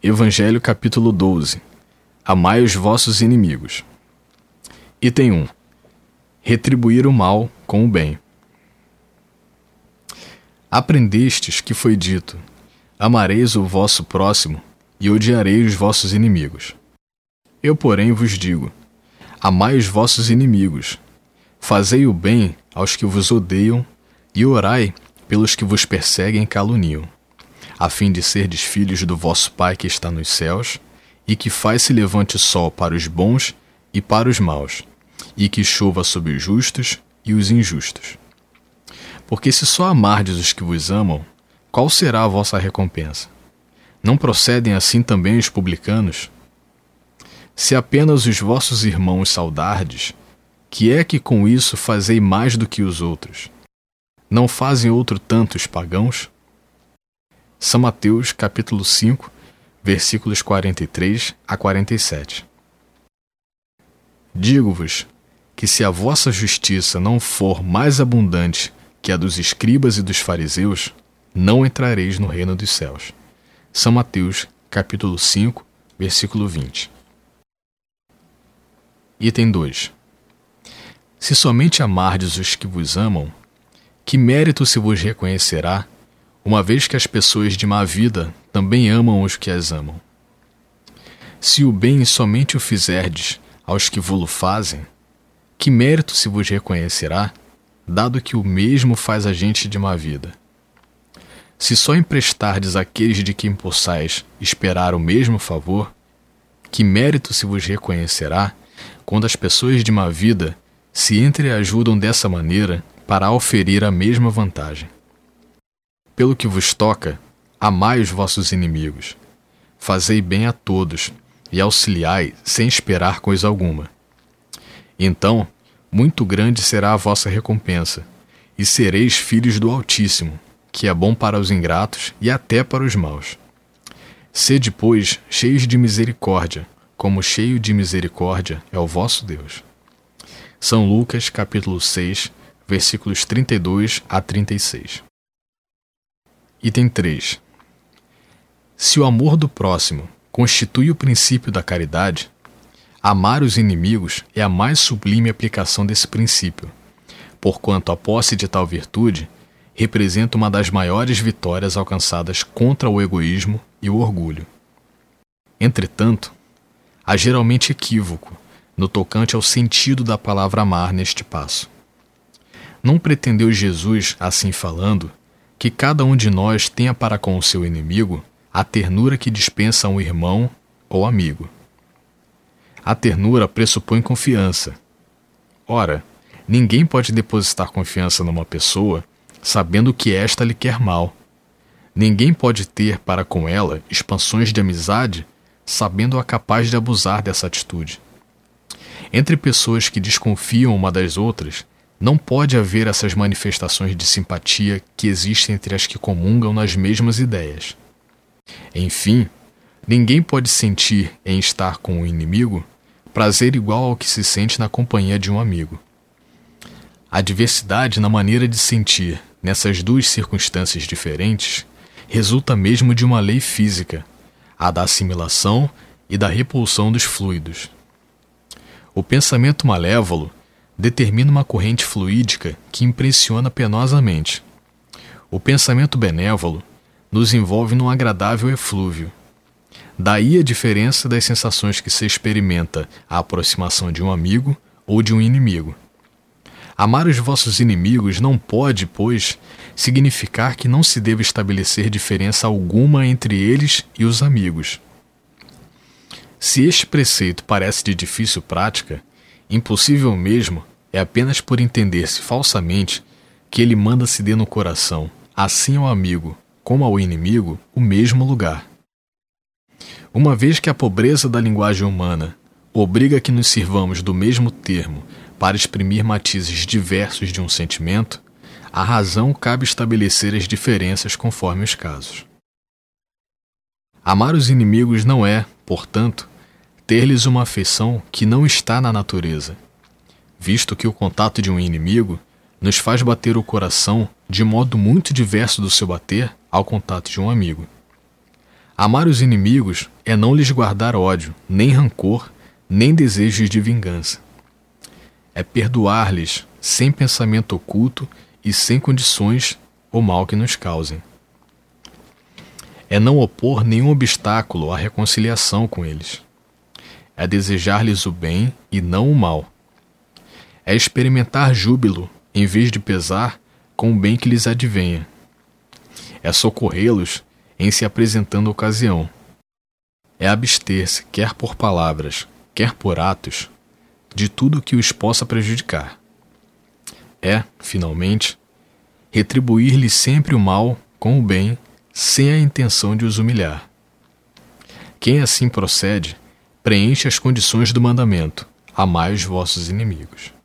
Evangelho capítulo 12 Amai os vossos inimigos. Item 1 Retribuir o mal com o bem. Aprendestes que foi dito: Amareis o vosso próximo e odiareis os vossos inimigos. Eu, porém, vos digo: Amai os vossos inimigos, fazei o bem aos que vos odeiam e orai pelos que vos perseguem e caluniam a fim de serdes filhos do vosso Pai que está nos céus, e que faz se levante sol para os bons e para os maus, e que chova sobre os justos e os injustos. Porque se só amardes os que vos amam, qual será a vossa recompensa? Não procedem assim também os publicanos? Se apenas os vossos irmãos saudardes, que é que com isso fazei mais do que os outros? Não fazem outro tanto os pagãos? São Mateus, capítulo 5, versículos 43 a 47. Digo-vos que se a vossa justiça não for mais abundante que a dos escribas e dos fariseus, não entrareis no reino dos céus. São Mateus, capítulo 5, versículo 20. Item 2. Se somente amardes os que vos amam, que mérito se vos reconhecerá uma vez que as pessoas de má vida também amam os que as amam. Se o bem somente o fizerdes aos que vô-lo fazem, que mérito se vos reconhecerá, dado que o mesmo faz a gente de má vida? Se só emprestardes àqueles de quem possais esperar o mesmo favor, que mérito se vos reconhecerá quando as pessoas de má vida se entreajudam dessa maneira para oferir a mesma vantagem? Pelo que vos toca, amai os vossos inimigos. Fazei bem a todos e auxiliai sem esperar coisa alguma. Então, muito grande será a vossa recompensa, e sereis filhos do Altíssimo, que é bom para os ingratos e até para os maus. Sede, pois, cheios de misericórdia, como cheio de misericórdia é o vosso Deus. São Lucas, capítulo 6, versículos 32 a 36. Item 3. Se o amor do próximo constitui o princípio da caridade, amar os inimigos é a mais sublime aplicação desse princípio, porquanto a posse de tal virtude representa uma das maiores vitórias alcançadas contra o egoísmo e o orgulho. Entretanto, há geralmente equívoco no tocante ao sentido da palavra amar neste passo. Não pretendeu Jesus, assim falando, que cada um de nós tenha para com o seu inimigo a ternura que dispensa um irmão ou amigo. A ternura pressupõe confiança. Ora, ninguém pode depositar confiança numa pessoa sabendo que esta lhe quer mal. Ninguém pode ter para com ela expansões de amizade sabendo-a capaz de abusar dessa atitude. Entre pessoas que desconfiam uma das outras, não pode haver essas manifestações de simpatia que existem entre as que comungam nas mesmas ideias. Enfim, ninguém pode sentir em estar com o inimigo prazer igual ao que se sente na companhia de um amigo. A diversidade na maneira de sentir nessas duas circunstâncias diferentes resulta mesmo de uma lei física, a da assimilação e da repulsão dos fluidos. O pensamento malévolo determina uma corrente fluídica que impressiona penosamente. O pensamento benévolo nos envolve num agradável eflúvio. Daí a diferença das sensações que se experimenta à aproximação de um amigo ou de um inimigo. Amar os vossos inimigos não pode, pois, significar que não se deve estabelecer diferença alguma entre eles e os amigos. Se este preceito parece de difícil prática, Impossível mesmo é apenas por entender-se falsamente que ele manda se dê no coração, assim ao amigo como ao inimigo, o mesmo lugar. Uma vez que a pobreza da linguagem humana obriga que nos sirvamos do mesmo termo para exprimir matizes diversos de um sentimento, a razão cabe estabelecer as diferenças conforme os casos. Amar os inimigos não é, portanto, ter-lhes uma afeição que não está na natureza, visto que o contato de um inimigo nos faz bater o coração de modo muito diverso do seu bater ao contato de um amigo. Amar os inimigos é não lhes guardar ódio, nem rancor, nem desejos de vingança. É perdoar-lhes sem pensamento oculto e sem condições o mal que nos causem. É não opor nenhum obstáculo à reconciliação com eles. É desejar-lhes o bem e não o mal. É experimentar júbilo em vez de pesar com o bem que lhes advenha. É socorrê-los em se apresentando ocasião. É abster-se, quer por palavras, quer por atos, de tudo que os possa prejudicar. É, finalmente, retribuir-lhes sempre o mal com o bem, sem a intenção de os humilhar. Quem assim procede, preenche as condições do mandamento: amai os vossos inimigos.